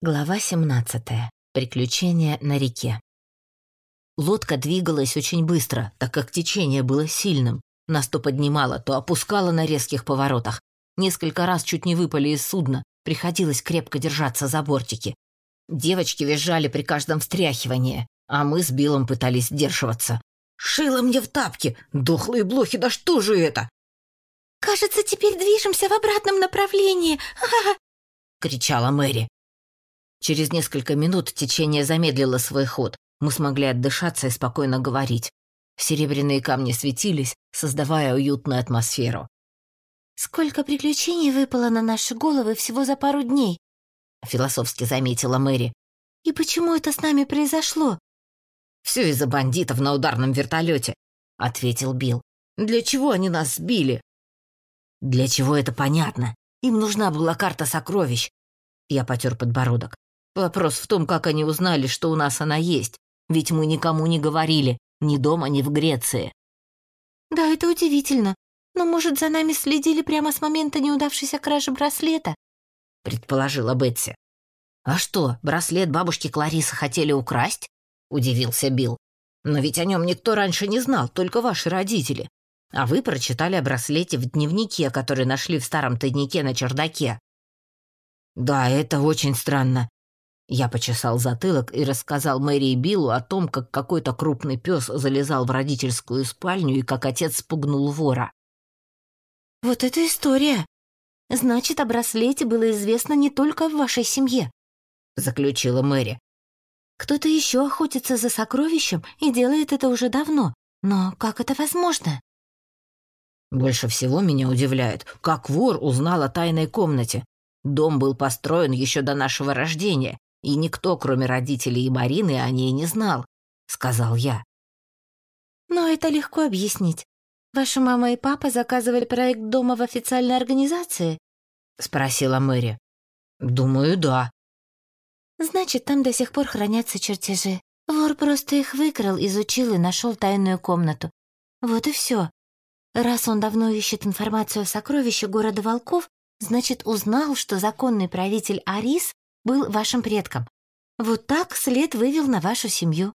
Глава 17. Приключения на реке. Лодка двигалась очень быстро, так как течение было сильным. Нас то поднимало, то опускало на резких поворотах. Несколько раз чуть не выпали из судна, приходилось крепко держаться за бортики. Девочки визжали при каждом встряхивании, а мы с Биллом пытались сдерживаться. «Шило мне в тапки! Дохлые блохи, да что же это?» «Кажется, теперь движемся в обратном направлении!» — кричала Мэри. Через несколько минут течение замедлило свой ход. Мы смогли отдышаться и спокойно говорить. Серебряные камни светились, создавая уютную атмосферу. «Сколько приключений выпало на наши головы всего за пару дней», — философски заметила Мэри. «И почему это с нами произошло?» «Все из-за бандитов на ударном вертолете», — ответил Билл. «Для чего они нас сбили?» «Для чего это понятно? Им нужна была карта сокровищ». Я потер подбородок. Вопрос в том, как они узнали, что у нас она есть. Ведь мы никому не говорили, ни дома, ни в Греции. Да, это удивительно. Но, может, за нами следили прямо с момента неудавшейся кражи браслета? Предположила Бетси. А что, браслет бабушки Кларисы хотели украсть? Удивился Билл. Но ведь о нем никто раньше не знал, только ваши родители. А вы прочитали о браслете в дневнике, который нашли в старом тайнике на чердаке. Да, это очень странно. Я почесал затылок и рассказал Мэри и Биллу о том, как какой-то крупный пес залезал в родительскую спальню и как отец спугнул вора. «Вот это история! Значит, о браслете было известно не только в вашей семье», — заключила Мэри. «Кто-то еще охотится за сокровищем и делает это уже давно. Но как это возможно?» «Больше всего меня удивляет, как вор узнал о тайной комнате. Дом был построен еще до нашего рождения, и никто, кроме родителей и Марины, о ней не знал», — сказал я. «Но это легко объяснить. Ваша мама и папа заказывали проект дома в официальной организации?» — спросила Мэри. «Думаю, да». «Значит, там до сих пор хранятся чертежи. Вор просто их выкрал, изучил и нашел тайную комнату. Вот и все. Раз он давно ищет информацию о сокровище города волков, значит, узнал, что законный правитель Арис был вашим предком. Вот так след вывел на вашу семью».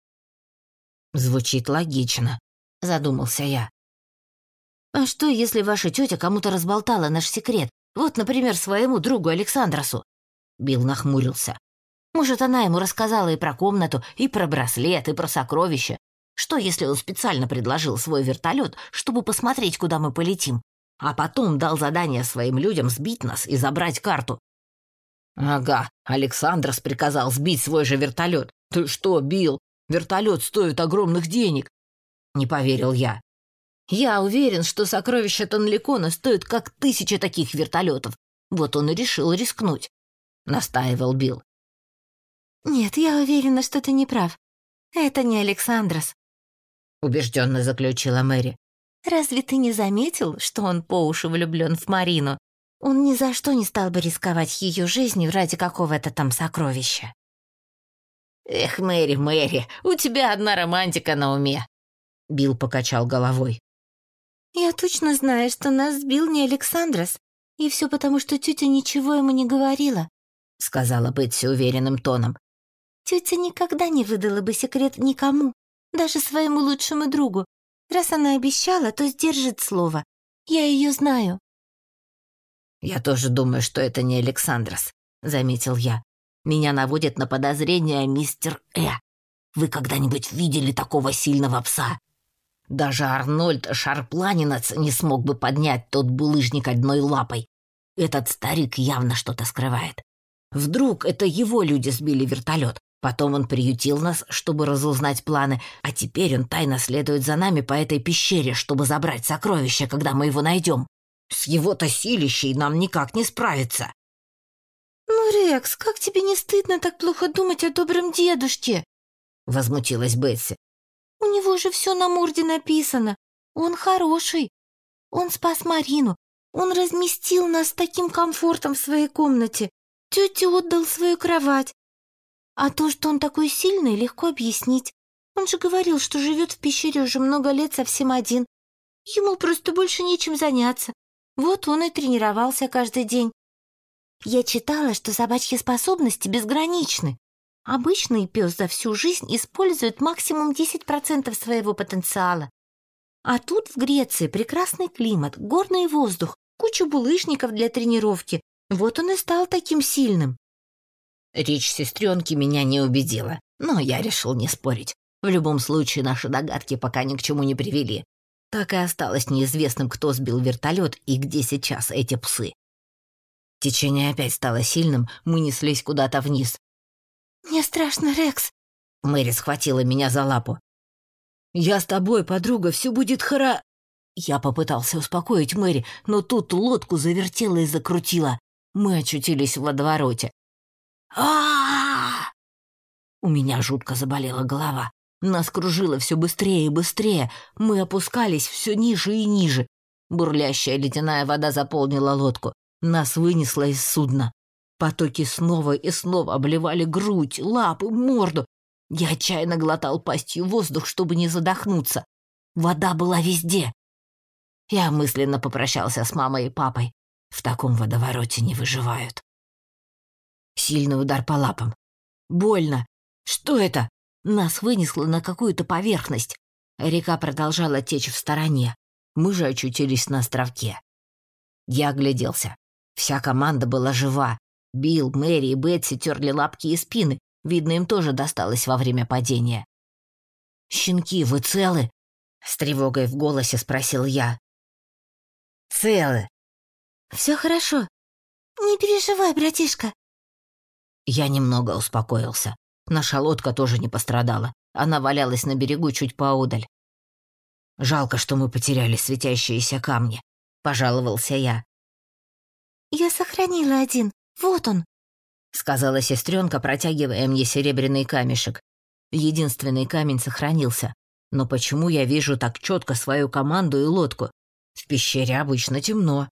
«Звучит логично», — задумался я. «А что, если ваша тетя кому-то разболтала наш секрет? Вот, например, своему другу Александросу?» Билл нахмурился. «Может, она ему рассказала и про комнату, и про браслет, и про сокровища. Что, если он специально предложил свой вертолет, чтобы посмотреть, куда мы полетим, а потом дал задание своим людям сбить нас и забрать карту, «Ага, Александрос приказал сбить свой же вертолет. Ты что, Билл? Вертолет стоит огромных денег!» Не поверил я. «Я уверен, что сокровища Тонликона стоят как тысяча таких вертолетов. Вот он и решил рискнуть», — настаивал Билл. «Нет, я уверена, что ты не прав. Это не Александрос», — убежденно заключила Мэри. «Разве ты не заметил, что он по уши влюблен в Марину?» Он ни за что не стал бы рисковать ее жизнью ради какого-то там сокровища. «Эх, Мэри, Мэри, у тебя одна романтика на уме!» Билл покачал головой. «Я точно знаю, что нас сбил не Александрос, и все потому, что тетя ничего ему не говорила», сказала Бетси уверенным тоном. «Тетя никогда не выдала бы секрет никому, даже своему лучшему другу. Раз она обещала, то сдержит слово. Я ее знаю». «Я тоже думаю, что это не Александрос», — заметил я. «Меня наводит на подозрение мистер Э. Вы когда-нибудь видели такого сильного пса? Даже Арнольд Шарпланинец не смог бы поднять тот булыжник одной лапой. Этот старик явно что-то скрывает. Вдруг это его люди сбили вертолет, Потом он приютил нас, чтобы разузнать планы, а теперь он тайно следует за нами по этой пещере, чтобы забрать сокровище, когда мы его найдем. С его-то силищей нам никак не справиться. «Ну, Рекс, как тебе не стыдно так плохо думать о добром дедушке?» Возмутилась Бетси. «У него же все на морде написано. Он хороший. Он спас Марину. Он разместил нас с таким комфортом в своей комнате. Тете отдал свою кровать. А то, что он такой сильный, легко объяснить. Он же говорил, что живет в пещере уже много лет совсем один. Ему просто больше нечем заняться. Вот он и тренировался каждый день. Я читала, что собачьи способности безграничны. Обычный пес за всю жизнь использует максимум 10% своего потенциала. А тут в Греции прекрасный климат, горный воздух, куча булыжников для тренировки. Вот он и стал таким сильным. Речь сестренки меня не убедила, но я решил не спорить. В любом случае, наши догадки пока ни к чему не привели. Так и осталось неизвестным, кто сбил вертолет и где сейчас эти псы. Течение опять стало сильным, мы неслись куда-то вниз. «Мне страшно, Рекс!» Мэри схватила меня за лапу. «Я с тобой, подруга, все будет хора...» Я попытался успокоить Мэри, но тут лодку завертела и закрутила. Мы очутились в водовороте а У меня жутко заболела голова. Нас кружило все быстрее и быстрее. Мы опускались все ниже и ниже. Бурлящая ледяная вода заполнила лодку. Нас вынесло из судна. Потоки снова и снова обливали грудь, лапы, морду. Я отчаянно глотал пастью воздух, чтобы не задохнуться. Вода была везде. Я мысленно попрощался с мамой и папой. В таком водовороте не выживают. Сильный удар по лапам. Больно. Что это? Нас вынесло на какую-то поверхность. Река продолжала течь в стороне. Мы же очутились на островке. Я огляделся. Вся команда была жива. Билл, Мэри и Бетси терли лапки и спины. Видно, им тоже досталось во время падения. «Щенки, вы целы?» — с тревогой в голосе спросил я. «Целы». «Все хорошо. Не переживай, братишка», я немного успокоился. Наша лодка тоже не пострадала. Она валялась на берегу чуть поодаль. «Жалко, что мы потеряли светящиеся камни», — пожаловался я. «Я сохранила один. Вот он», — сказала сестренка, протягивая мне серебряный камешек. Единственный камень сохранился. Но почему я вижу так четко свою команду и лодку? В пещере обычно темно.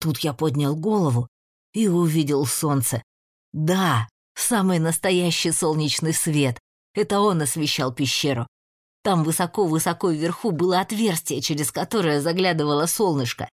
Тут я поднял голову и увидел солнце, да, самый настоящий солнечный свет. Это он освещал пещеру. Там высоко-высоко вверху было отверстие, через которое заглядывало солнышко.